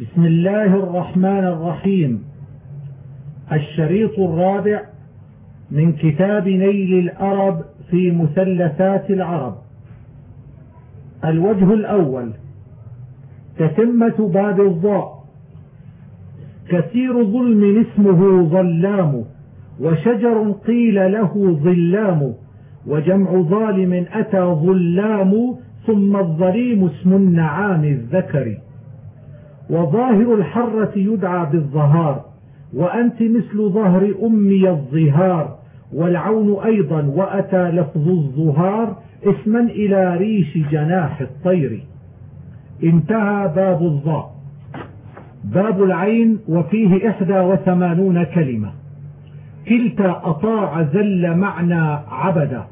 بسم الله الرحمن الرحيم. الشريط الرابع من كتاب نيل الأرب في مثلثات العرب. الوجه الأول تتمة باب الضاء. كثير ظلم اسمه ظلام وشجر قيل له ظلام وجمع ظالم أتى ظلام ثم الظليم اسم النعام الذكر. وظاهر الحرة يدعى بالظهار وأنت مثل ظهر أمي الظهار والعون أيضا وأتى لفظ الظهار اسما إلى ريش جناح الطير. انتهى باب الظاء. باب العين وفيه إحدى وثمانون كلمة. كلتا أطاع زل معنى عبدا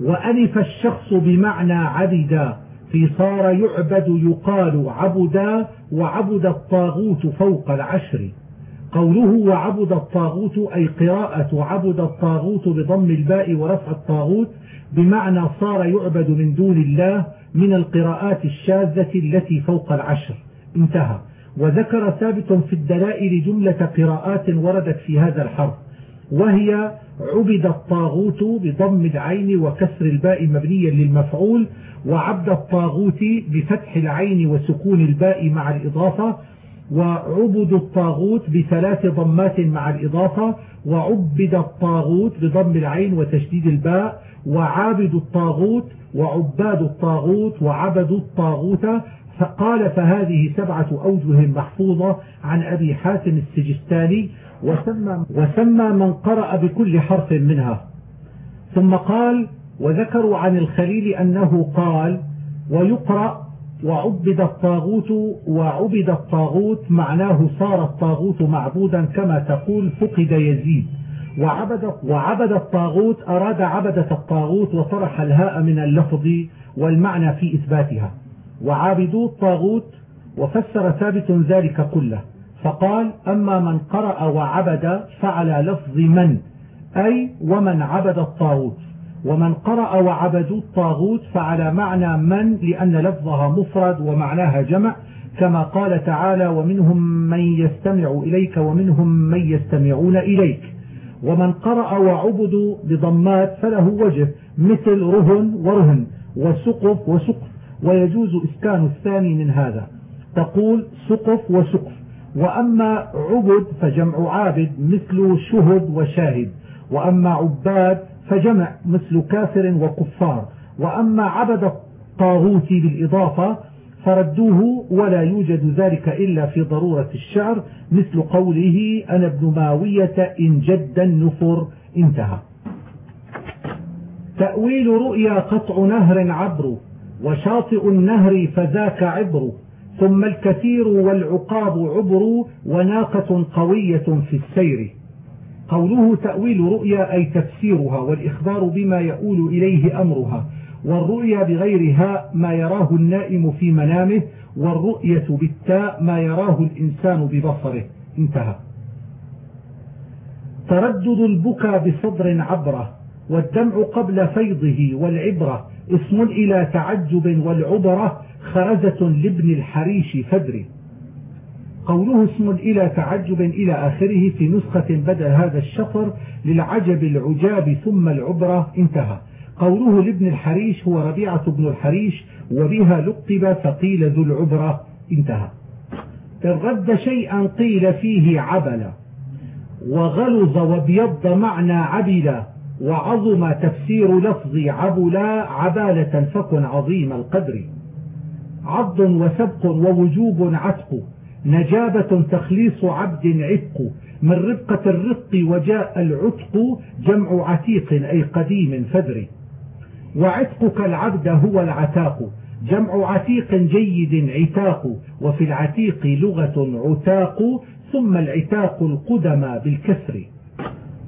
وألف الشخص بمعنى عبدا. في صار يعبد يقال عبدا وعبد الطاغوت فوق العشر. قوله وعبد الطاغوت أي قراءة عبد الطاغوت بضم الباء ورفع الطاغوت بمعنى صار يعبد من دون الله من القراءات الشاذة التي فوق العشر. انتهى. وذكر ثابت في الدلائل جملة قراءات وردت في هذا الحرف. وهي عبد الطاغوت بضم العين وكسر الباء مبنيا للمفعول وعبد الطاغوت بفتح العين وسكون الباء مع الإضافة وعبد الطاغوت بثلاث ضمات مع الإضافة وعبد الطاغوت بضم العين وتشديد الباء وعابد الطاغوت وعباد الطاغوت وعبد الطاغوت فقال فهذه سبعة أوجه محفوظة عن أبي حاتم السجستاني وسمى, وسمى من قرأ بكل حرف منها. ثم قال وذكروا عن الخليل أنه قال ويقرأ وعبد الطاغوت وعبد الطاغوت معناه صار الطاغوت معبودا كما تقول فقد يزيد. وعبد, وعبد الطاغوت أراد عبدة الطاغوت وطرح الهاء من اللفظ والمعنى في إثباتها. وعابدو الطاغوت وفسر ثابت ذلك كله. فقال أما من قرأ وعبد فعلى لفظ من؟ أي ومن عبد الطاغوت. ومن قرأ وعبدوا الطاغوت فعلى معنى من؟ لأن لفظها مفرد ومعناها جمع كما قال تعالى ومنهم من يستمع إليك ومنهم من يستمعون إليك. ومن قرأ وعبدوا بضمات فله وجه مثل رهن ورهن وسقف وسقف. ويجوز إسكان الثاني من هذا. تقول سقف وسقف. وأما عبد فجمع عابد مثل شهد وشاهد. وأما عباد فجمع مثل كافر وكفار. وأما عبد الطاغوت بالإضافة فردوه ولا يوجد ذلك إلا في ضرورة الشعر مثل قوله أنا ابن ماوية إن جد النفر انتهى. تأويل رؤيا قطع نهر عبر. وشاطئ النهر فذاك عبر ثم الكثير والعقاب عبر وناقة قوية في السير. قوله تأويل رؤيا أي تفسيرها والإخبار بما يؤول إليه أمرها والرؤيا بغيرها ما يراه النائم في منامه والرؤية بالتاء ما يراه الإنسان ببصره. انتهى. تردد البكى بصدر عبره والدمع قبل فيضه والعبرة اسم إلى تعجب والعبرة خرزة لابن الحريش فدري. قوله اسم إلى تعجب إلى آخره في نسخة بدأ هذا الشطر للعجب العجاب ثم العبرة انتهى. قوله لابن الحريش هو ربيعة بن الحريش وبها لقب فقيل ذو العبرة انتهى. رد شيئا قيل فيه عبل وغلظ وابيض معنى عبل وعظم تفسير لفظ عبلا عبالة فكن عظيم القدر. عض وسبق ووجوب عتق نجابة تخليص عبد عتق من ربقة الرق وجاء العتق جمع عتيق أي قديم فدر. وعتقك العبد هو العتاق جمع عتيق جيد عتاق وفي العتيق لغة عتاق ثم العتاق القدم بالكسر.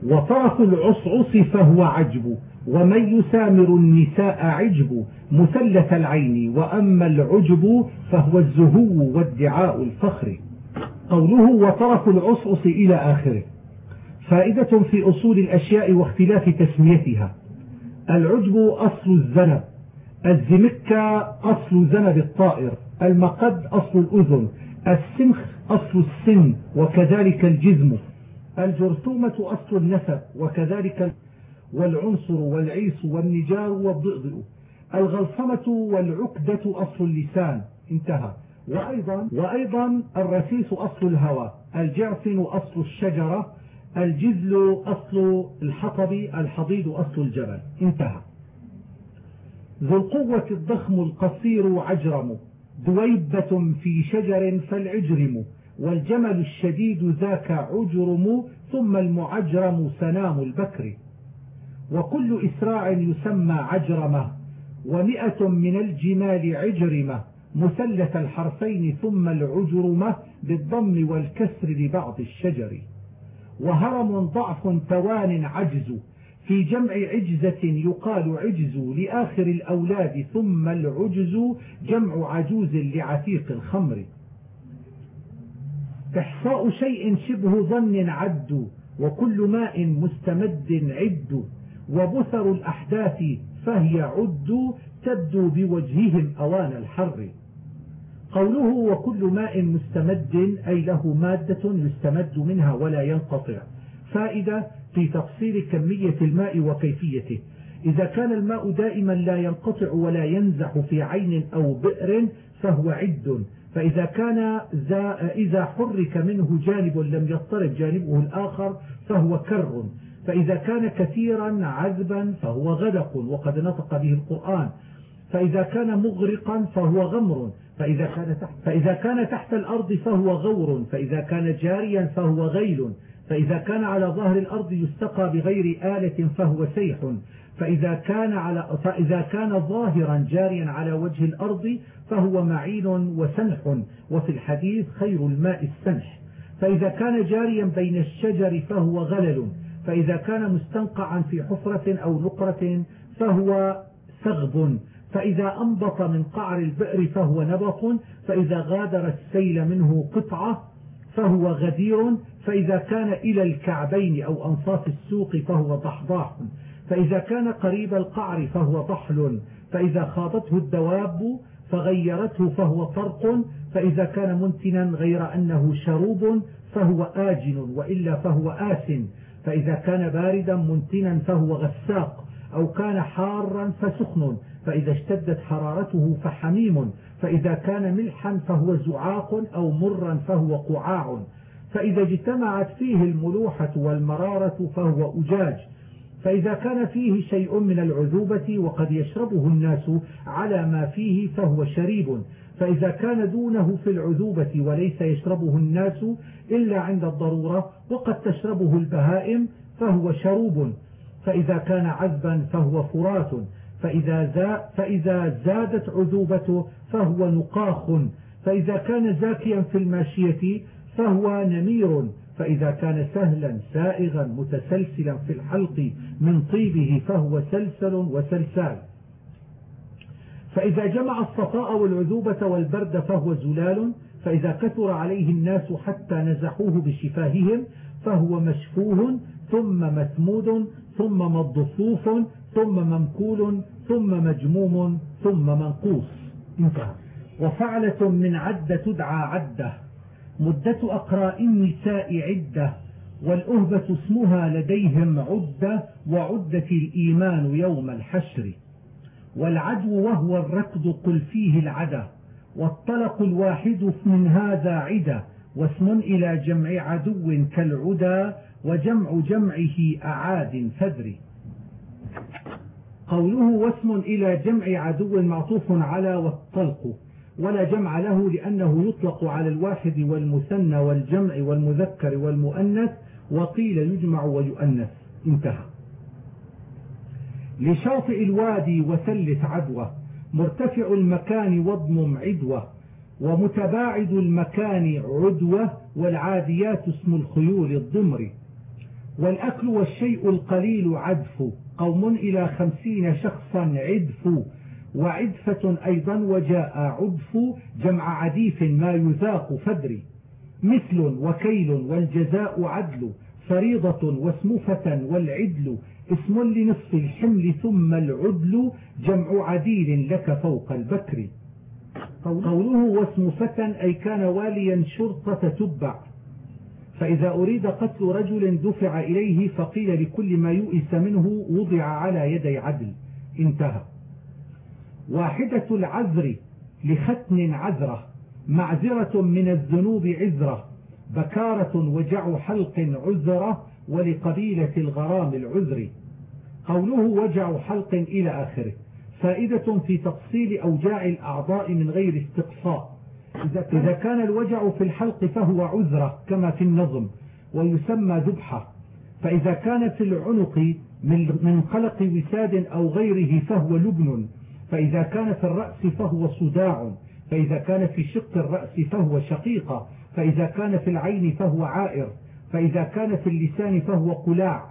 وطرف العصعص فهو عجب ومن يسامر النساء عجب مثلث العين وأما العجب فهو الزهو وادعاء الفخر. قوله وطرف العصعص إلى آخره. فائدة في أصول الأشياء واختلاف تسميتها. العجب أصل الذنب الزمكة أصل ذنب الطائر المقد أصل الأذن السنخ أصل السن وكذلك الجزم. الجرثومة أصل النسب وكذلك والعنصر والعيس والنجار والضئضئ. الغلصمة والعقدة أصل اللسان. انتهى. وأيضا, وأيضا الرسيس أصل الهوى الجعفن أصل الشجرة. الجزل أصل الحطب. الحضيض أصل الجبل. انتهى. ذو القوة الضخم القصير عجرم. دويبة في شجر فالعجرم. والجمل الشديد ذاك عجرم ثم المعجرم سنام البكر. وكل إسراع يسمى عجرمة ومئة من الجمال عجرمة مثلث الحرفين ثم العجرمة بالضم والكسر لبعض الشجر. وهرم ضعف توان عجز في جمع عجزة يقال عجز لآخر الأولاد ثم العجز جمع عجوز لعتيق الخمر. إحصاء شيء شبه ظن عد وكل ماء مستمد عد وبثر الأحداث فهي عد تبدو بوجههم أوان الحر. قوله وكل ماء مستمد أي له مادة يستمد منها ولا ينقطع. فائدة في تفصيل كمية الماء وكيفيته. إذا كان الماء دائما لا ينقطع ولا ينزح في عين أو بئر فهو عد. فإذا كان إذا حرك منه جانب لم يضطرب جانبه الآخر فهو كر. فإذا كان كثيرا عذبا فهو غدق وقد نطق به القرآن. فإذا كان مغرقا فهو غمر. فإذا كان تحت, فإذا كان تحت الأرض فهو غور. فإذا كان جاريا فهو غيل. فإذا كان على ظهر الأرض يستقى بغير آلة فهو سيح فإذا كان, على فإذا كان ظاهرا جاريا على وجه الأرض فهو معين وسنح وفي الحديث خير الماء السنح. فإذا كان جاريا بين الشجر فهو غلل. فإذا كان مستنقعا في حفرة أو نقرة فهو سغب. فإذا أنبط من قعر البئر فهو نبط فإذا غادر السيل منه قطعة فهو غدير فإذا كان إلى الكعبين أو أنصاف السوق فهو ضحضاح. فإذا كان قريب القعر فهو ضحل. فإذا خاضته الدواب فغيرته فهو طرق. فإذا كان منتنا غير أنه شروب فهو آجن وإلا فهو آس فإذا كان باردا منتنا فهو غساق. أو كان حارا فسخن. فإذا اشتدت حرارته فحميم فإذا كان ملحا فهو زعاق أو مرا فهو قعاع. فإذا اجتمعت فيه الملوحة والمرارة فهو أجاج. فإذا كان فيه شيء من العذوبة وقد يشربه الناس على ما فيه فهو شريب. فإذا كان دونه في العذوبة وليس يشربه الناس إلا عند الضرورة وقد تشربه البهائم فهو شروب. فإذا كان عذبا فهو فرات. فإذا, زا فإذا زادت عذوبته فهو نقاخ. فإذا كان زاكيا في الماشية فهو نمير. فإذا كان سهلا سائغا متسلسلا في الحلق من طيبه فهو سلسل وسلسال. فإذا جمع الصفاء والعذوبة والبرد فهو زلال. فإذا كثر عليه الناس حتى نزحوه بشفاههم فهو مشفوه. ثم مثمود ثم مضفوف ثم ممكول ثم مجموم ثم منقوص. انتهى. وفعلة من عدة تدعى عدة. مدة أقراء النساء عدة. والأهبة اسمها لديهم عدة وعدة الإيمان يوم الحشر. والعدو وهو الركض قل فيه العدى والطلق الواحد من هذا عدة واسم إلى جمع عدو كالعدى وجمع جمعه أعاد فدري قوله واسم إلى جمع عدو معطوف على والطلق ولا جمع له لأنه يطلق على الواحد والمثنى والجمع والمذكر والمؤنث وقيل يجمع ويؤنث. انتهى. لشاطئ الوادي وثلث عدوة مرتفع المكان واضمم عدوة ومتباعد المكان عدوة والعاديات اسم الخيول الضمر والأكل والشيء القليل عدف. قوم إلى خمسين شخصا عدف. وعدفة أيضا وجاء عدف جمع عديف ما يذاق فدري. مثل وكيل والجزاء عدل فريضة واسمفة والعدل. اسم لنصف الحمل ثم العدل جمع عديل لك فوق البكر. قوله واسم فتى أي كان واليا شرطة تبع. فإذا أريد قتل رجل دفع إليه فقيل لكل ما يؤس منه وضع على يدي عدل. انتهى. واحدة العذر لختن عذرة معذرة من الذنوب عذرة بكارة وجع حلق عذرة ولقبيلة الغرام العذر. قوله وجع حلق إلى آخره. فائدة في تفصيل أوجاع الأعضاء من غير استقصاء. إذا كان الوجع في الحلق فهو عذرة كما في النظم ويسمى ذبحة. فإذا كان في العنق من خلق وساد أو غيره فهو لبن. فإذا كان في الرأس فهو صداع. فإذا كان في شق الرأس فهو شقيقة فإذا كان في العين فهو عائر. فإذا كان في اللسان فهو قلاع.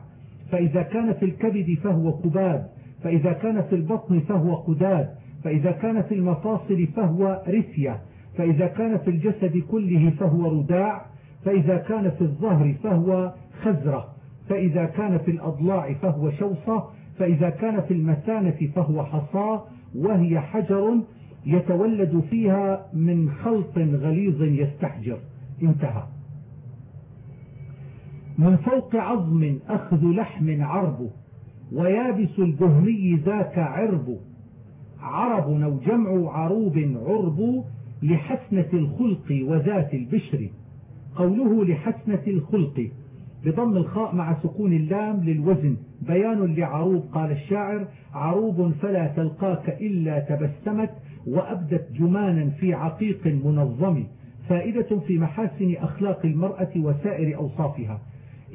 فإذا كان في الكبد فهو كباد فإذا كان في البطن فهو قداد. فإذا كان في المفاصل فهو رثية فإذا كان في الجسد كله فهو رداع فإذا كان في الظهر فهو خزرة فإذا كان في الأضلاع فهو شوصة فإذا كان في المثانة فهو حصى وهي حجر يتولد فيها من خلط غليظ يستحجر. انتهى. من فوق عظم أخذ لحم عرب ويابس الدهمي ذاك عرب. عرب أو جمع عروب عرب لحسنة الخلق وذات البشر. قوله لحسنة الخلق بضم الخاء مع سكون اللام للوزن. بيان لعروب قال الشاعر عروب فلا تلقاك إلا تبسمت وأبدت جمانا في عقيق منظم. فائدة في محاسن أخلاق المرأة وسائر أوصافها.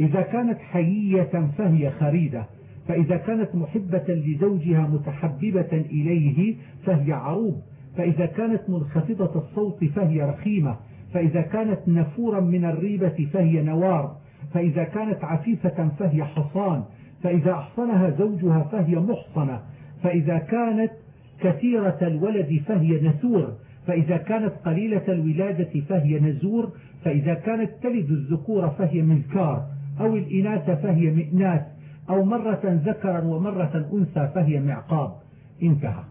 إذا كانت حيية فهي خريدة. فإذا كانت محبة لزوجها متحببة إليه فهي عروب. فإذا كانت منخفضة الصوت فهي رخيمة فإذا كانت نفورا من الريبة فهي نوار فإذا كانت عفيفة فهي حصان فإذا أحصنها زوجها فهي محصنة فإذا كانت كثيرة الولد فهي نسور فإذا كانت قليلة الولادة فهي نزور فإذا كانت تلد الذكور فهي مذكار أو الإناث فهي مئناث أو مرة ذكرا ومرة أنثى فهي معقاب. انتهى.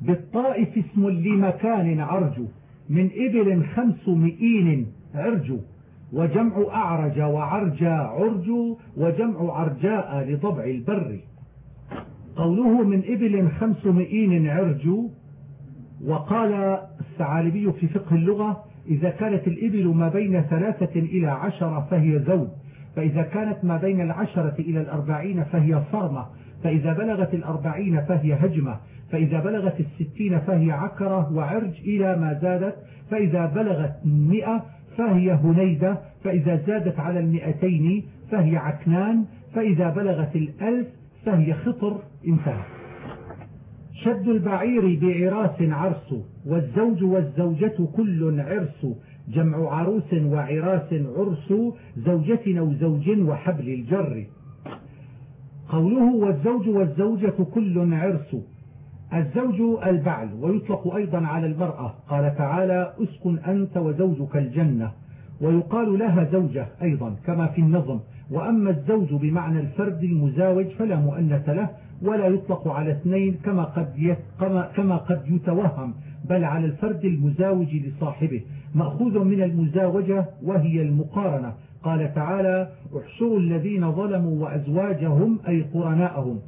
بالطائف اسم لمكان عرج من إبل خمس مئين عرج وجمع أعرج وعرجا عرج وجمع عرجاء لضبع البر. قوله من إبل خمس مئين عرج وقال الثعالبي في فقه اللغة إذا كانت الإبل ما بين ثلاثة إلى عشرة فهي زوج فإذا كانت ما بين العشرة إلى الأربعين فهي صرمة فإذا بلغت الأربعين فهي هجمة. فإذا بلغت الستين فهي عكرة وعرج إلى ما زادت فإذا بلغت مئة فهي هنيدة فإذا زادت على المئتين فهي عكنان فإذا بلغت الألف فهي خطر انتهى شد البعير بعراس عرس والزوج والزوجة كل عرس جمع عروس وعراس عرس زوجة أو زوج وحبل الجر. قوله والزوج والزوجة كل عرس الزوج البعل ويطلق أيضا على المرأة. قال تعالى أسكن أنت وزوجك الجنة. ويقال لها زوجة أيضا كما في النظم. وأما الزوج بمعنى الفرد المزاوج فلا مؤنث له ولا يطلق على اثنين كما قد كما قد يتوهم بل على الفرد المزاوج لصاحبه. مأخوذ من المزاوجة وهي المقارنة. قال تعالى احشروا الذين ظلموا وأزواجهم أي قرناءهم.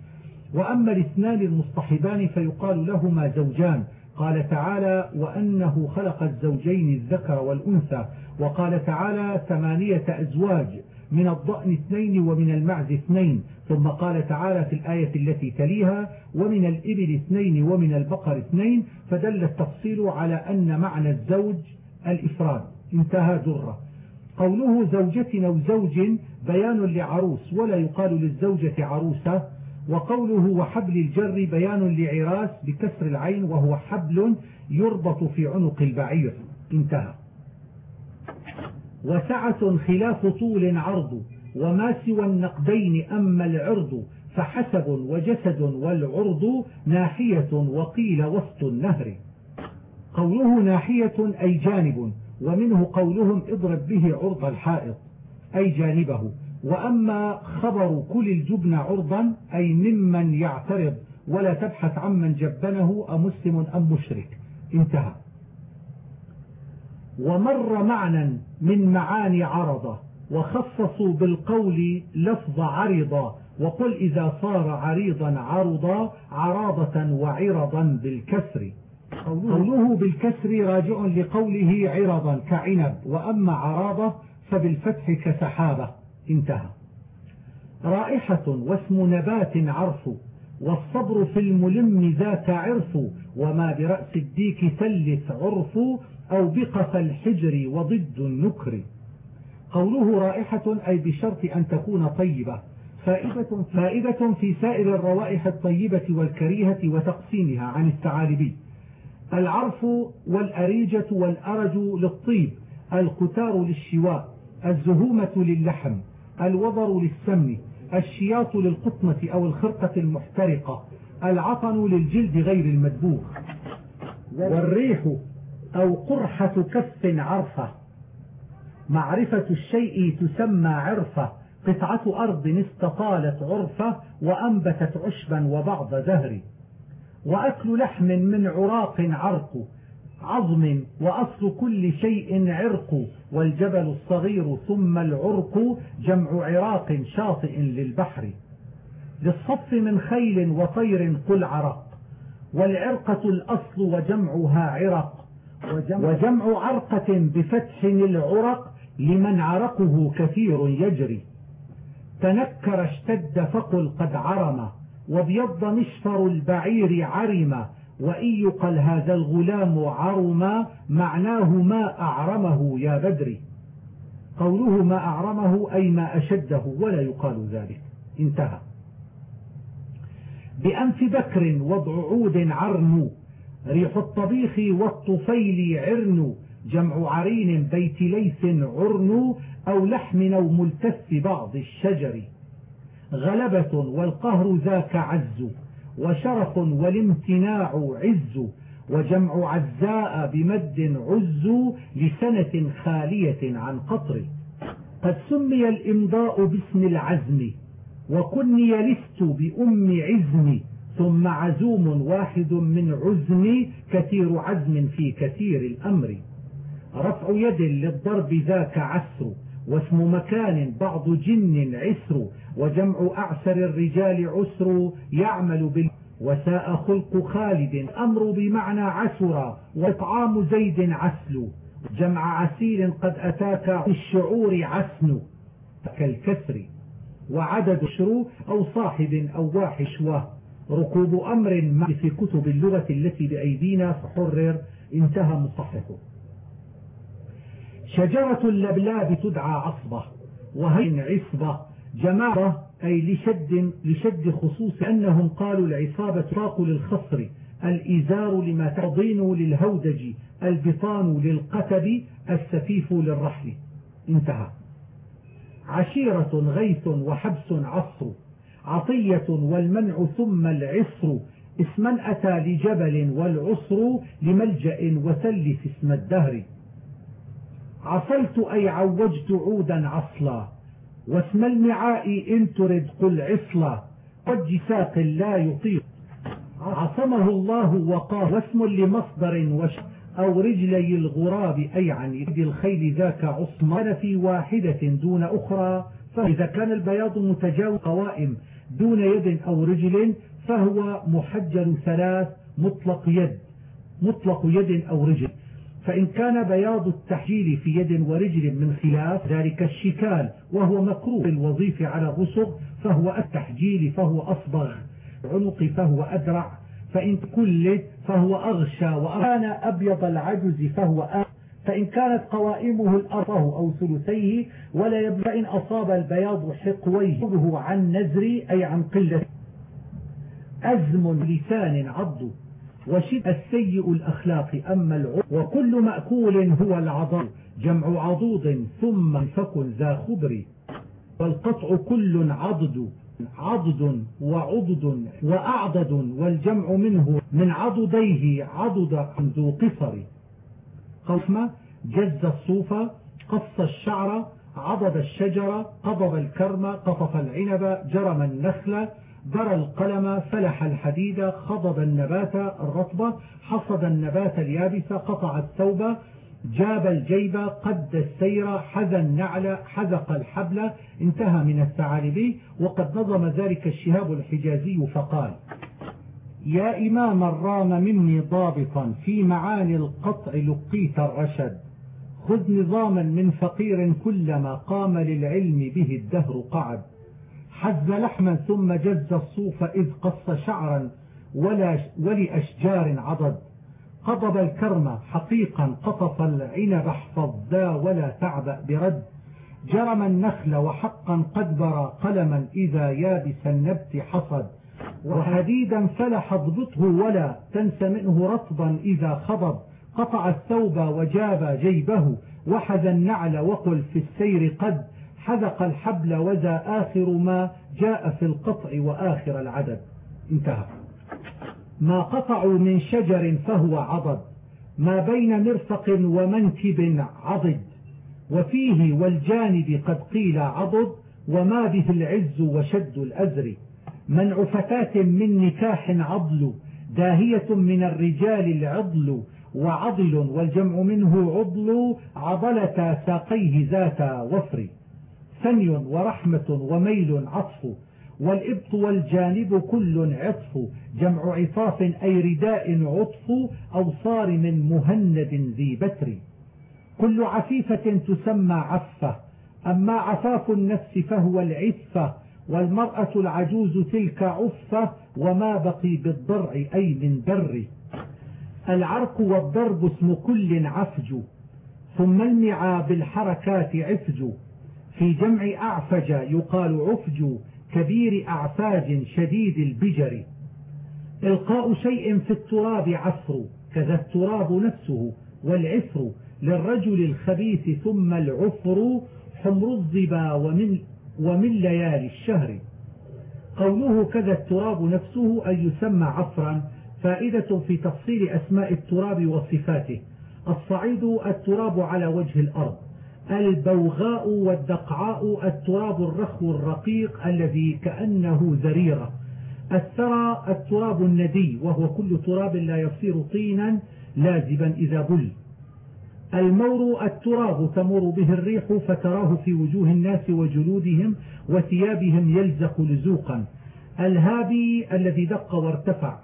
وأما الاثنان المصطحبان فيقال لهما زوجان. قال تعالى وأنه خلق الزوجين الذكر والأنثى. وقال تعالى ثمانية أزواج من الضأن اثنين ومن المعز اثنين. ثم قال تعالى في الآية التي تليها ومن الإبل اثنين ومن البقر اثنين. فدل التفصيل على أن معنى الزوج الإفراد. انتهى درة قوله زوجة أو زوج بيان لعروس ولا يقال للزوجة عروسة. وقوله وحبل الجر بيان لعراس بكسر العين وهو حبل يربط في عنق البعير. انتهى. وسعة خلاف طول عرض وما سوى النقدين أما العرض فحسب وجسد والعرض ناحية وقيل وسط النهر. قوله ناحية أي جانب ومنه قولهم اضرب به عرض الحائط أي جانبه. وأما خبر كل الجبن عرضا أي ممن يعترض ولا تبحث عمن جبنه أمسلم أم مشرك. انتهى. ومر معنى من معاني عرضة وخصصوا بالقول لفظ عرضا وقل إذا صار عريضا عرضا عراضة وعرضا بالكسر. قوله بالكسر راجع لقوله عرضا كعنب. وأما عراضة فبالفتح كسحابة. انتهى. رائحة واسم نبات عرف والصبر في الملم ذاك عرف وما برأس الديك ثلث عرف أو بقف الحجر وضد النكر. قوله رائحة أي بشرط أن تكون طيبة. فائدة, فائدة في سائر الروائح الطيبة والكريهة وتقسيمها عن الثعالبي. العرف والأريجة والأرج للطيب الكتار للشواء الزهومة للحم. الوضر للسمن الشياط للقطنة أو الخرقة المحترقة العطن للجلد غير المدبوغ والريح أو قرحة كف عرفة. معرفة الشيء تسمى عرفة قطعة أرض استطالت عرفة وأنبتت عشبا وبعض زهر. وأكل لحم من عراق عرق عظم وأصل كل شيء عرق والجبل الصغير ثم العرق جمع عراق شاطئ للبحر. للصف من خيل وطير قل عرق والعرقة الأصل وجمعها عرق. وجمع, عرقة بفتح العرق لمن عرقه كثير يجري. تنكر اشتد فقل قد عرم وابيض مشفر البعير عرم وإن يقل هذا الغلام عرما معناه ما أعرمه يا بدري قوله ما أعرمه أي ما أشده ولا يقال ذلك. انتهى. بأنف بكر وضع عود عرن ريح الطبيخ والطفيل عرن جمع عرين بيت ليث عرن أو لحم أو ملتف بعض الشجر. غلبة والقهر ذاك عز. وشرف والامتناع عز وجمع عزاء بمد عز لسنة خالية عن قطر. قد سمي الإمضاء باسم العزم وكني لست بأم عزم ثم عزوم واحد من عزم كثير عزم في كثير الأمر. رفع يد للضرب ذاك عسر واسم مكان بعض جن عسر وجمع أعسر الرجال عسر يعمل بال وساء خلق خالد أمر بمعنى عسر وإطعام زيد عسل. جمع عسير قد أتاك الشعور عسن كالكسر وعدد شرو أو صاحب أو واحش ركوب أمر في كتب اللغة التي بأيدينا فحرر انتهى مصححه شجرة اللبلاب تدعى عصبة وهين عصبة جماعة أي لشد, لشد خصوص أنهم قالوا العصابة فاق للخصر الإزار لما تضين للهودج البطان للقتب السفيف للرحل. انتهى. عشيرة غيث وحبس عصر عطية والمنع ثم العصر اسما أتى لجبل والعصر لملجأ وثلث اسم الدهر. عصلت أي عوجت عودا عصلا. واسم المعاء إن ترد قل عصلا. قد جساق لا يطيق عصمه الله وقاه. واسم لمصدر وش أو رجلي الغراب أي عن يد الخيل ذاك عصمان في واحدة دون أخرى فإذا كان البياض متجاوز قوائم دون يد أو رجل فهو محجر ثلاث مطلق يد. مطلق يد أو رجل. فإن كان بياض التحجيل في يد ورجل من خلاف ذلك الشكال وهو مكروه الوظيف على الرسغ فهو التحجيل فهو أصبغ. عنق فهو أدرع. فإن كل فهو أغشى. وكان أبيض العجز فهو أغشى فإن كانت قوائمه الأرضه أو ثلثيه. ولا يبقى إن أصاب البياض حقويه عن نزري أي عن قلة. أزم لسان عض وشد السيء الأخلاق أما العض وكل مأكول هو العضل. جمع عضوض ثم فكن ذا خبر. والقطع كل عضد عضد وعضد وأعضد والجمع منه من عضديه عضد ذو قصر. قسمة جز الصوف قص الشعر عضد الشجرة قضب الكرم قطف العنب جرم النخل. برى القلم فلح الحديد خضب النبات الرطبة حصد النبات اليابس قطع الثوب جاب الجيب قد السير حذى النعل حذق الحبل انتهى من الثعالبي وقد نظم ذلك الشهاب الحجازي فقال يا إمام الرام مني ضابطا في معاني القطع لقيت الرشد. خذ نظاما من فقير كلما قام للعلم به الدهر قعد. حز لحما ثم جز الصوف إذ قص شعرا ولا ولأشجار عضد. قضب الكرم حقيقا قطف العنب احفظ ذا ولا تعبأ برد. جرم النخل وحقا قد برى قلما إذا يابس النبت حصد. وحديدا فلح اضبطه ولا تنس منه رطبا إذا خضب. قطع الثوب وجاب جيبه وحذ النعل وقل في السير قد. حذق الحبل وذا آخر ما جاء في القطع وآخر العدد. انتهى. ما قطعوا من شجر فهو عضد ما بين مرفق ومنكب عضد. وفيه والجانب قد قيل عضد وما به العز وشد الأزر. منع فتاة من نكاح عضل داهية من الرجال العضل. وعضل والجمع منه عضل عضلة ساقيه ذات وفر. ثني ورحمة وميل عطف والإبط والجانب كل عطف. جمع عطاف أي رداء عطف أو صارم مهند ذي بتر. كل عفيفة تسمى عفة أما عفاف النفس فهو العفة والمرأة العجوز تلك عفة وما بقي بالضرع أي من بر. العرق والضرب اسم كل عفج ثم المعى بالحركات عفج. في جمع أعفج يقال عفج كبير أعفاج شديد البجر. إلقاء شيء في التراب عفر كذا التراب نفسه والعفر للرجل الخبيث ثم العفر حمر الظبا ومن, ومن ليالي الشهر. قوله كذا التراب نفسه أن يسمى عفرا فائدة في تفصيل أسماء التراب وصفاته. الصعيد التراب على وجه الأرض. البوغاء والدقعاء التراب الرخو الرقيق الذي كأنه ذريرة الثرى التراب الندي وهو كل تراب لا يصير طينا لازبا إذا بل. المور التراب تمر به الريح فتراه في وجوه الناس وجلودهم وثيابهم يلزق لزوقا. الهابي الذي دق وارتفع.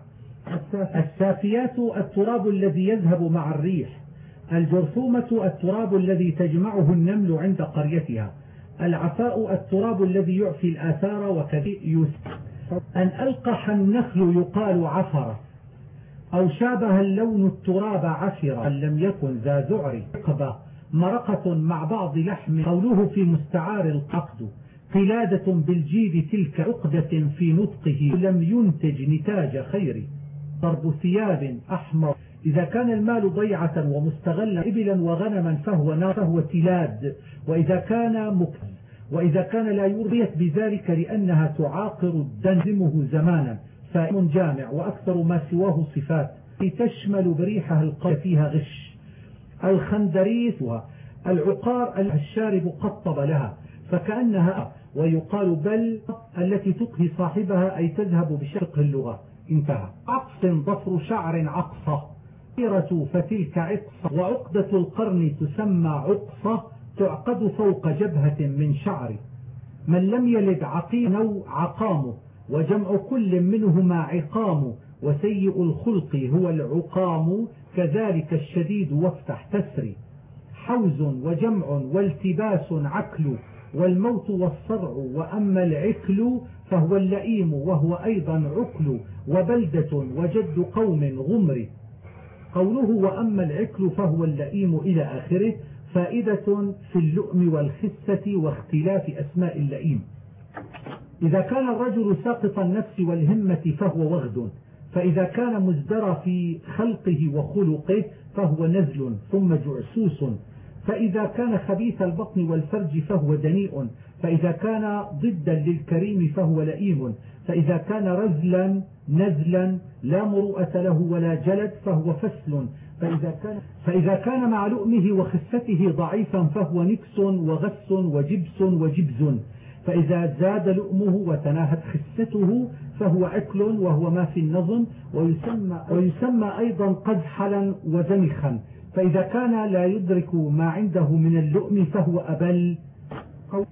السافيات التراب الذي يذهب مع الريح. الجرثومة التراب الذي تجمعه النمل عند قريتها. العفاء التراب الذي يعفي الآثار وكذي أن ألقح النخل يقال عفر أو شابه اللون التراب عفر أن لم يكن ذا ذعر مرقة مع بعض لحم. قوله في مستعار الققد. قلادة بالجيد تلك عقدة في نطقه. لم ينتج نتاج خير. ضرب ثياب أحمر. إذا كان المال ضيعة ومستغلا إبلا وغنما فهو نار فهو تلاد. وإذا كان مكتب وإذا كان لا يرضيت بذلك لأنها تعاقر دنزمه زمانا. فإن جامع وأكثر ما سواه صفات. تشمل بريحها القوى فيها غش. الخندريثها العقار الشارب قطب لها. فكأنها ويقال بل التي تقهي صاحبها أي تذهب بشق اللغة. انتهى. عقص ضفر شعر عقصة فتلك عقصة وعقدة القرن تسمى عقصة تعقد فوق جبهة من شعر. من لم يلد عقيم أو عقامه وجمع كل منهما عقام وسيء الخلق هو العقام كذلك الشديد وافتح تسري حوز وجمع والتباس عكل والموت والصرع وأما العكل فهو اللئيم وهو أيضا عكل وبلدة وجد قوم غمر. قوله وأما العكل فهو اللئيم إلى آخره فائدة في اللؤم والخسة واختلاف أسماء اللئيم. إذا كان الرجل ساقط النفس والهمة فهو وغد فإذا كان مزدرى في خلقه وخلقه فهو نزل ثم جعسوس. فإذا كان خبيث البطن والفرج فهو دنيء فإذا كان ضدا للكريم فهو لئيم فإذا كان رزلا نزلا لا مروءة له ولا جلد فهو فسل فإذا كان, فإذا كان مع لؤمه وخسته ضعيفا فهو نكس وغس وجبس وجبز فإذا زاد لؤمه وتناهت خسته فهو أكل وهو ما في النظم ويسمى, ويسمى أيضا قزحلا وزمخا. فإذا كان لا يدرك ما عنده من اللؤم فهو أبل.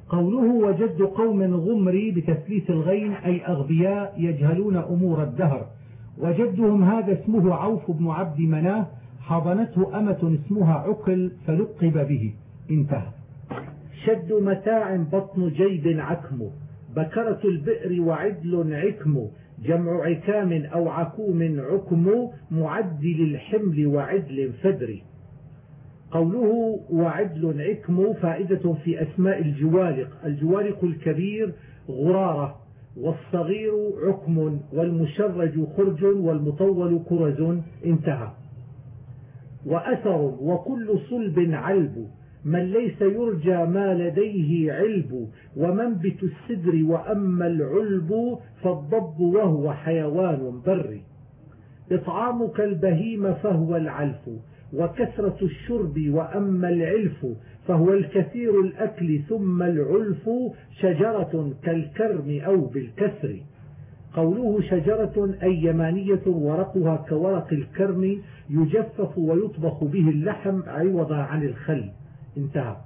قوله وجد قوم غمري بتثليث الغين أي أغبياء يجهلون أمور الدهر. وجدهم هذا اسمه عوف بن عبد مناه حضنته أمة اسمها عقل فلقب به. انتهى. شد متاع بطن جيب عكم بكرة البئر وعدل عكم جمع عكام أو عكوم عكم معدل الحمل وعدل فدر قوله وعدل عكم فائدة في أسماء الجوالق الجوالق الكبير غرارة والصغير عكم والمشرج خرج والمطول كرز. انتهى. وأثر وكل صلب علب. من ليس يرجى ما لديه علب. ومنبت السدر وأما العلب فالضب وهو حيوان بري. إطعامك البهيم فهو العلف. وكثرة الشرب وأما العلف فهو الكثير الأكل ثم العلف شجرة كالكرم أو بالكسر. قوله شجرة أي يمانية ورقها كورق الكرم يجفف ويطبخ به اللحم عوضا عن الخل. انتهى.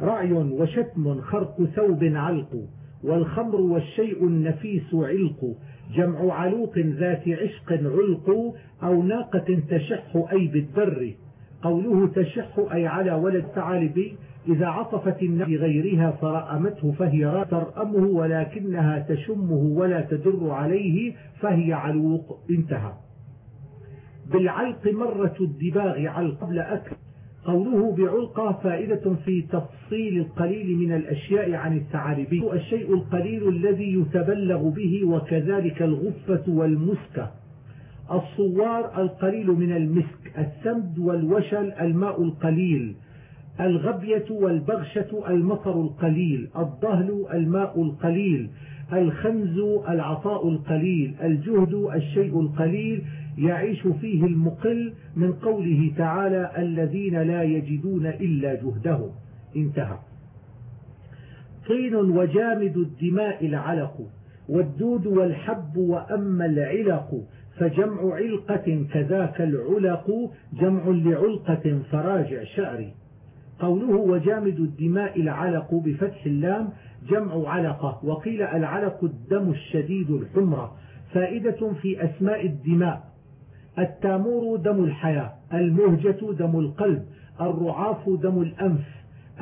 رعي وشتم خرق ثوب علق والخمر والشيء النفيس علق. جمع علوق ذات عشق علق أو ناقة تشح أي بالبر قوله تشح أي على ولد ثعالب إذا عطفت النار غيرها فرأمته فهي ترأمه ولكنها تشمه ولا تدر عليه فهي علوق. انتهى. بالعلق مرة الدباغ علق قبل أكل. قوله بعلقة فائدة في تفصيل القليل من الأشياء عن الثعالب الشيء القليل الذي يتبلغ به وكذلك الغفة والمسكة الصوار القليل من المسك السمد والوشل الماء القليل الغبية والبغشة المطر القليل الضهل الماء القليل الخنز العطاء القليل الجهد الشيء القليل يعيش فيه المقل من قوله تعالى الذين لا يجدون إلا جهدهم. انتهى. طين وجامد الدماء العلق والدود والحب وأما العلق فجمع علقة كذاك العلق جمع لعلقة فراجع شعري. قوله وجامد الدماء العلق بفتح اللام جمع علقة وقيل العلق الدم الشديد الحمرة. فائدة في أسماء الدماء التامور دم الحياة المهجة دم القلب الرعاف دم الأنف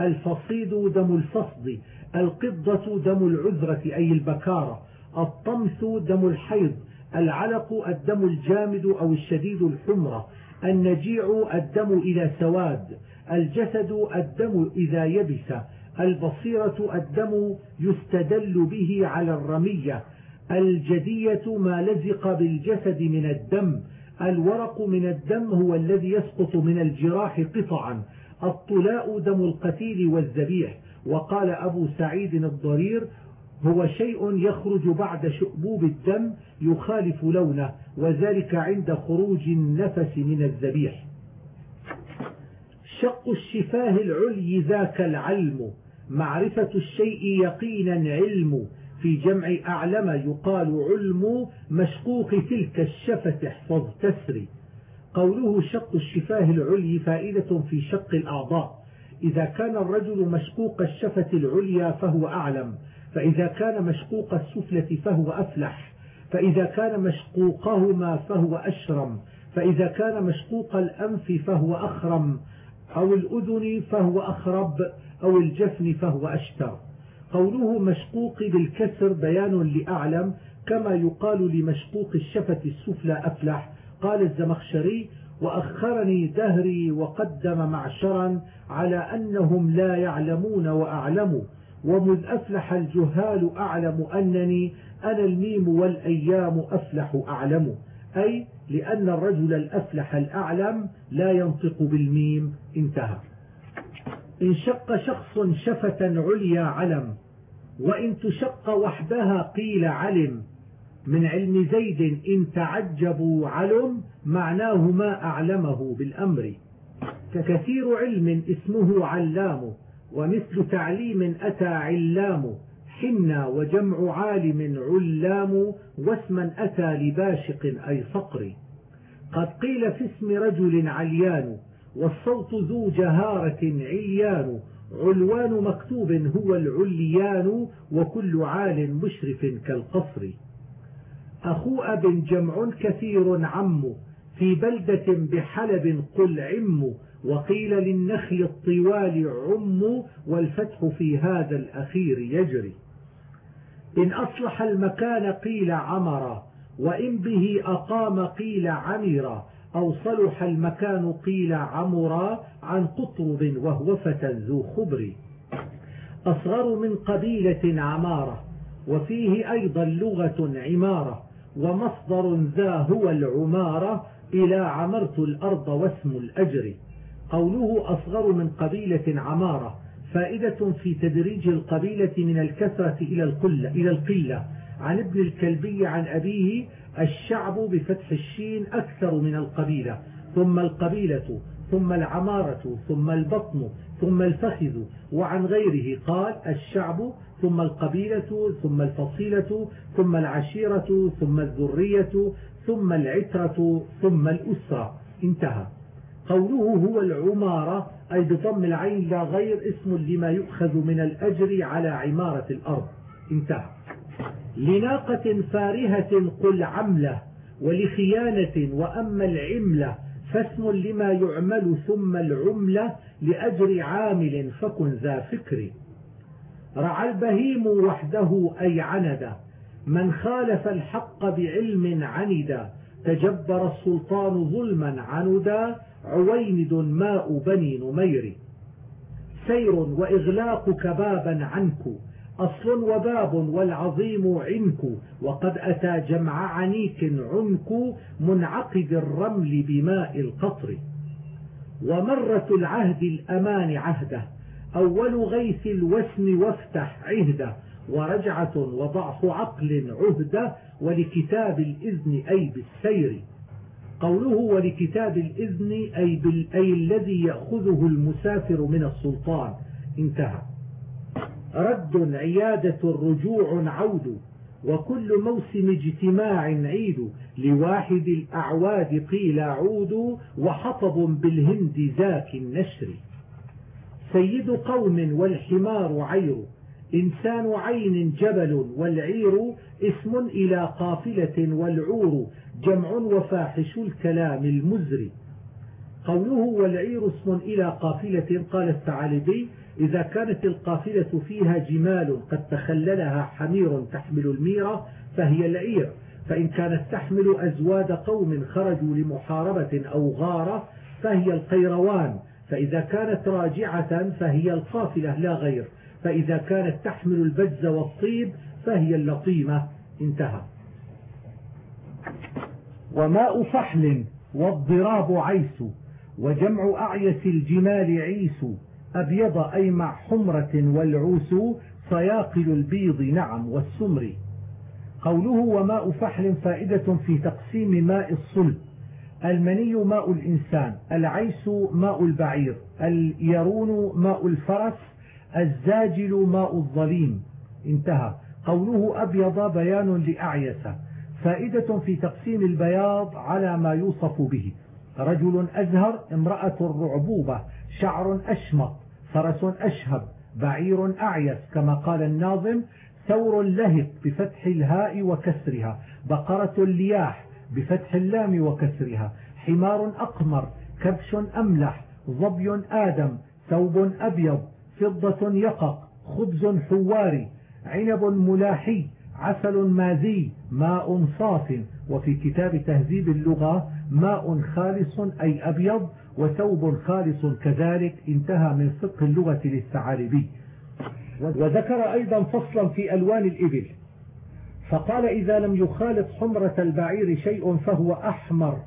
الفصيد دم الفصد القضة دم العذرة أي البكارة الطمث دم الحيض العلق الدم الجامد أو الشديد الحمرة النجيع الدم إلى سواد الجسد الدم إذا يبس البصيرة الدم يستدل به على الرمية الجدية ما لزق بالجسد من الدم الورق من الدم هو الذي يسقط من الجراح قطعا الطلاء دم القتيل والذبيح. وقال أبو سعيد الضرير هو شيء يخرج بعد شؤبوب الدم يخالف لونه وذلك عند خروج النفس من الذبيح. شق الشفاه العلي ذاك العلم معرفة الشيء يقينا علم في جمع أعلم يقال علم مشقوق تلك الشفة احفظ تسري. قوله شق الشفاه العلي فائدة في شق الأعضاء. إذا كان الرجل مشقوق الشفة العليا فهو أعلم فإذا كان مشقوق السفلة فهو أفلح فإذا كان مشقوقهما فهو أشرم فإذا كان مشقوق الأنف فهو أخرم أو الأذن فهو أخرب أو الجفن فهو أشتر. قوله مشقوق بالكسر بيان لأعلم كما يقال لمشقوق الشفة السفلى أفلح. قال الزمخشري وأخرني دهري وقدم معشرا على أنهم لا يعلمون وأعلموا ومذ أفلح الجهال أعلم أنني أنا الميم والأيام أفلح أعلم. أي لأن الرجل الأفلح الأعلم لا ينطق بالميم. انتهى. إن شق شخص شفة عليا علم وإن تشق وحدها قيل علم. من علم زيد إن تعجبوا علم معناه ما أعلمه بالأمر. ككثير علم اسمه علام ومثل تعليم أتى علام. حنا وجمع عالم علام واسما أتى لباشق أي صقر. قد قيل في اسم رجل عليان والصوت ذو جهارة عليان علوان مكتوب هو العليان وكل عال مشرف كالقصر. أخو أب جمع كثير عم في بلدة بحلب قل عم وقيل للنخل الطوال عم والفتح في هذا الأخير يجري. إن أصلح المكان قيل عمرا وإن به أقام قيل عمرا أو صلح المكان قيل عمرا عن قطرب وهو فتى ذو خبر. أصغر من قبيلة عمارة وفيه أيضا لغة عمارة ومصدر ذا هو العمارة إلى عمرت الأرض واسم الأجر. قوله أصغر من قبيلة عمارة فائدة في تدريج القبيلة من الكثرة إلى القلة, إلى القلة. عن ابن الكلبي عن أبيه الشعب بفتح الشين أكثر من القبيلة ثم القبيلة ثم العمارة ثم البطن ثم الفخذ وعن غيره قال الشعب ثم القبيلة ثم الفصيلة ثم العشيرة ثم الذرية ثم العترة ثم الأسرة. انتهى. قوله هو العمارة أي بضم العين لا غير اسم لما يؤخذ من الأجر على عمارة الأرض. انتهى. لناقة فارهة قل عملة ولخيانة وأما العملة فاسم لما يعمل ثم العملة لأجر عامل فكن ذا فكر. رعى البهيم وحده أي عند من خالف الحق بعلم عندا. تجبر السلطان ظلما عندا. عويند ماء بني نمير. سير وإغلاقك بابا عنك. أصل وباب والعظيم عنك وقد أتى جمع عنيك عنك منعقد الرمل بماء القطر. ومرة العهد الأمان عهده أول غيث الوسم وافتح عهده ورجعة وضعف عقل عهده ولكتاب الإذن أي بالسير. قوله ولكتاب الإذن أي, أي الذي يأخذه المسافر من السلطان. انتهى. رد عيادة رجوع عود وكل موسم اجتماع عيد. لواحد الأعواد قيل عود وحطب بالهند ذاك النشر. سيد قوم والحمار عير إنسان عين جبل والعير اسم إلى قافلة والعور جمع وفاحش الكلام المزري قوله والعير اسم إلى قافلة قال الثعالبي إذا كانت القافلة فيها جمال قد تخللها حمير تحمل الميرة فهي العير فإن كانت تحمل أزواد قوم خرجوا لمحاربة أو غارة فهي القيروان فإذا كانت راجعة فهي القافلة لا غير فإذا كانت تحمل البجز والطيب فهي اللطيمة انتهى. وماء فحل والضراب عيس وجمع أعيس الجمال عيس أبيض أي مع حمرة والعوس صياقل البيض نعم والسمر. قوله وماء فحل فائدة في تقسيم ماء الصلب. المني ماء الإنسان العيس ماء البعير اليرون ماء الفرس الزاجل ماء الظليم. انتهى. قوله أبيض بيان لأعيس. فائدة في تقسيم البياض على ما يوصف به. رجل أزهر امرأة رعبوبة شعر أشمط فرس أشهب بعير أعيس كما قال الناظم ثور لهب بفتح الهاء وكسرها بقرة لياح بفتح اللام وكسرها حمار أقمر كبش أملح ظبي آدم ثوب أبيض فضة يقق خبز حواري عنب ملاحي عسل مازي ماء صاف. وفي كتاب تهذيب اللغة ماء خالص أي أبيض وثوب خالص كذلك انتهى من فقه اللغة للثعالبي. وذكر أيضا فصلا في ألوان الإبل. فقال إذا لم يخالط حمرة البعير شيء فهو أحمر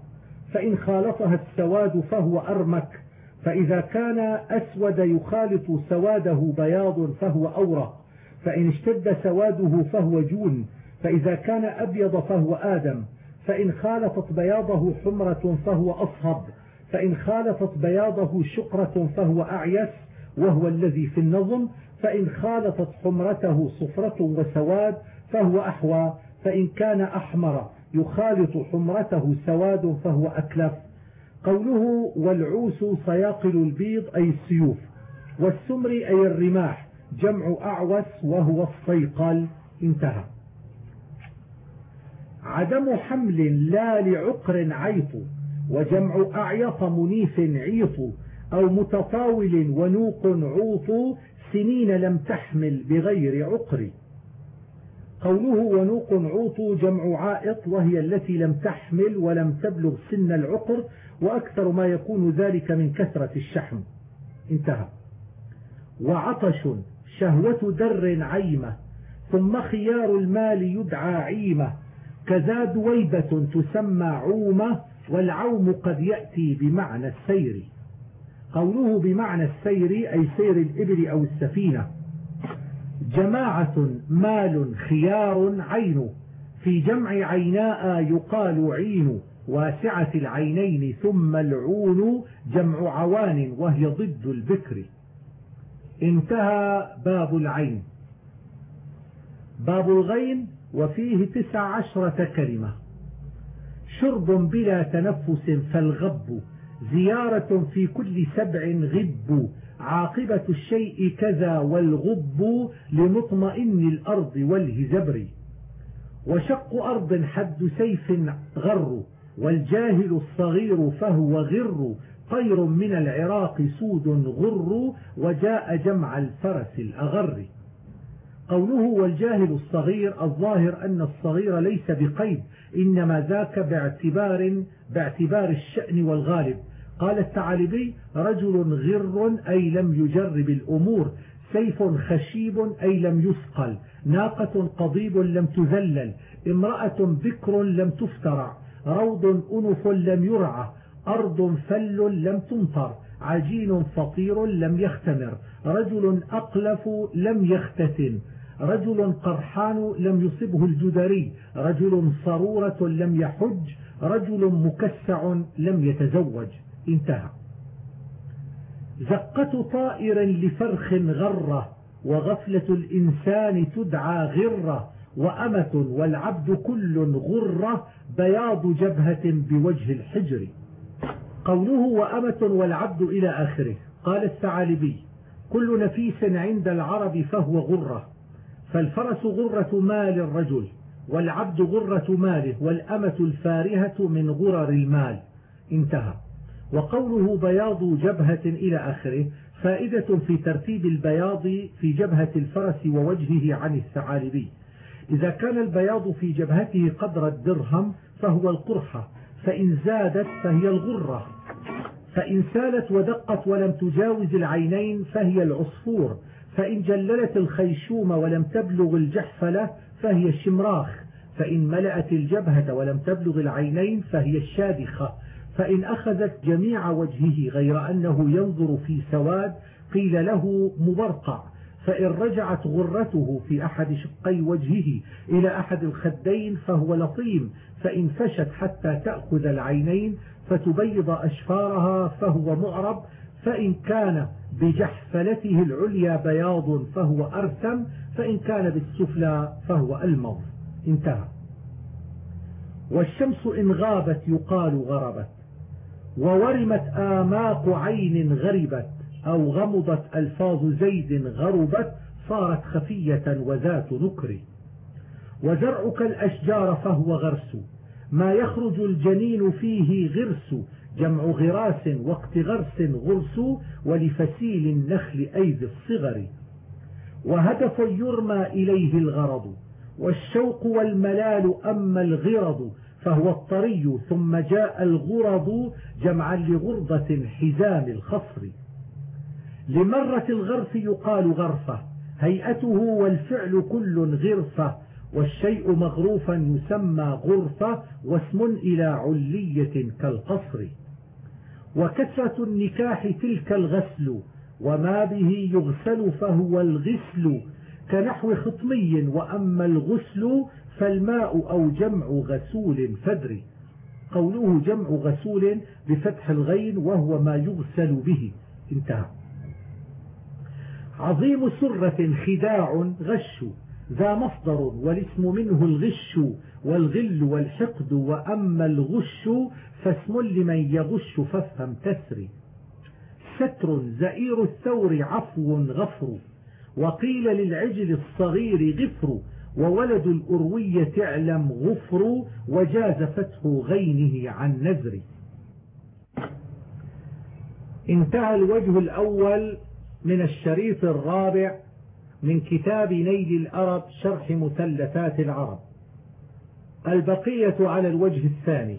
فإن خالطها السواد فهو أرمك فإذا كان أسود يخالط سواده بياض فهو أورق فإن اشتد سواده فهو جون فإذا كان أبيض فهو آدم فإن خالطت بياضه حمرة فهو أصهب فإن خالطت بياضه شقرة فهو أعيس وهو الذي في النظم فإن خالطت حمرته صفرة وسواد فهو أحوى فإن كان أحمر يخالط حمرته سواد فهو أكلف. قوله والعوس صياقل البيض أي السيوف والسمر أي الرماح جمع أعوس وهو الصيقل. انتهى. عدم حمل لا لعقر عيط وجمع أعيط منيف عيط أو متطاول ونوق عوط سنين لم تحمل بغير عقر. قوله ونوق عوط جمع عائط وهي التي لم تحمل ولم تبلغ سن العقر وأكثر ما يكون ذلك من كثرة الشحم. انتهى. وعطش شهوة در عيمة ثم خيار المال يدعى عيمة كذا دويبة تسمى عومة والعوم قد يأتي بمعنى السير. قوله بمعنى السير أي سير الإبل أو السفينة. جماعة مال خيار عين في جمع عيناء يقال عين واسعة العينين ثم العون جمع عوان وهي ضد البكر. انتهى باب العين. باب الغين وفيه تسع عشرة كلمة. شرب بلا تنفس فالغب زيارة في كل سبع غب. عاقبة الشيء كذا والغب لمطمئن الأرض والهزبر. وشق أرض حد سيف غر والجاهل الصغير فهو غر. طير من العراق سود غر وجاء جمع الفرس الأغر. قوله والجاهل الصغير الظاهر أن الصغير ليس بقيد إنما ذاك باعتبار, باعتبار الشأن والغالب. قال الثعالبي رجل غر أي لم يجرب الأمور سيف خشيب أي لم يثقل ناقة قضيب لم تذلل امرأة بكر لم تفترع روض أنف لم يرعى أرض فل لم تمطر عجين فطير لم يختمر رجل أقلف لم يختتن. رجل قرحان لم يصبه الجدري رجل صرورة لم يحج رجل مكسع لم يتزوج. انتهى. زقة طائر لفرخ غرة وغفلة الإنسان تدعى غرة وأمة والعبد كل غرة بياض جبهة بوجه الحجر. قوله وأمة والعبد إلى آخره. قال الثعالبي كل نفيس عند العرب فهو غرة. فالفرس غرة مال الرجل والعبد غرة ماله والأمة الفارهة من غرر المال. انتهى. وقوله بياض جبهة إلى آخره فائدة في ترتيب البياض في جبهة الفرس ووجهه عن الثعالبي. إذا كان البياض في جبهته قدر الدرهم فهو القرحة فإن زادت فهي الغرة. فإن سالت ودقت ولم تجاوز العينين فهي العصفور. فإن جللت الخيشوم ولم تبلغ الجحفلة فهي الشمراخ فإن ملأت الجبهة ولم تبلغ العينين فهي الشادخة فإن أخذت جميع وجهه غير أنه ينظر في سواد قيل له مبرقع. فإن رجعت غرته في أحد شقي وجهه إلى أحد الخدين فهو لطيم فإن فشت حتى تأخذ العينين فتبيض أشفارها فهو معرب فإن كان بجحفلته العليا بياض فهو أرسم فإن كان بالسفلى فهو ألمظ. انتهى. والشمس إن غابت يقال غربت وورمت آماق عين غربت أو غمضت ألفاظ زيد غربت صارت خفية وذات نكر. وزرعك الأشجار فهو غرس ما يخرج الجنين فيه غرس جمع غراس وقت غرس غرس ولفسيل النخل أي الصغر. وهدف يرمى إليه الغرض والشوق والملال أما الغرض فهو الطري ثم جاء الغرض جمعا لغرضة حزام الخصر. لمرة الغرف يقال غرفة هيئته والفعل كل غرفة. والشيء مغروفا يسمى غرفة واسم إلى علية كالقصر. وكثرة النكاح تلك الغسل وما به يغسل فهو الغسل. كنحو خطمي وأما الغسل فالماء أو جمع غسول فدري قوله جمع غسول بفتح الغين وهو ما يغسل به. انتهى. عظيم سرة خداع غش. ذا مصدر والاسم منه الغش والغل والحقد وأما الغش فاسم لمن يغش فافهم تسري. ستر زئير الثور عفو غفر وقيل للعجل الصغير غفر وولد الأروية اعلم غفر وجاز فتح غينه عن نزر انتهى الوجه الأول من الشريط الرابع من كتاب نيل الأرب شرح مثلثات العرب. البقية على الوجه الثاني.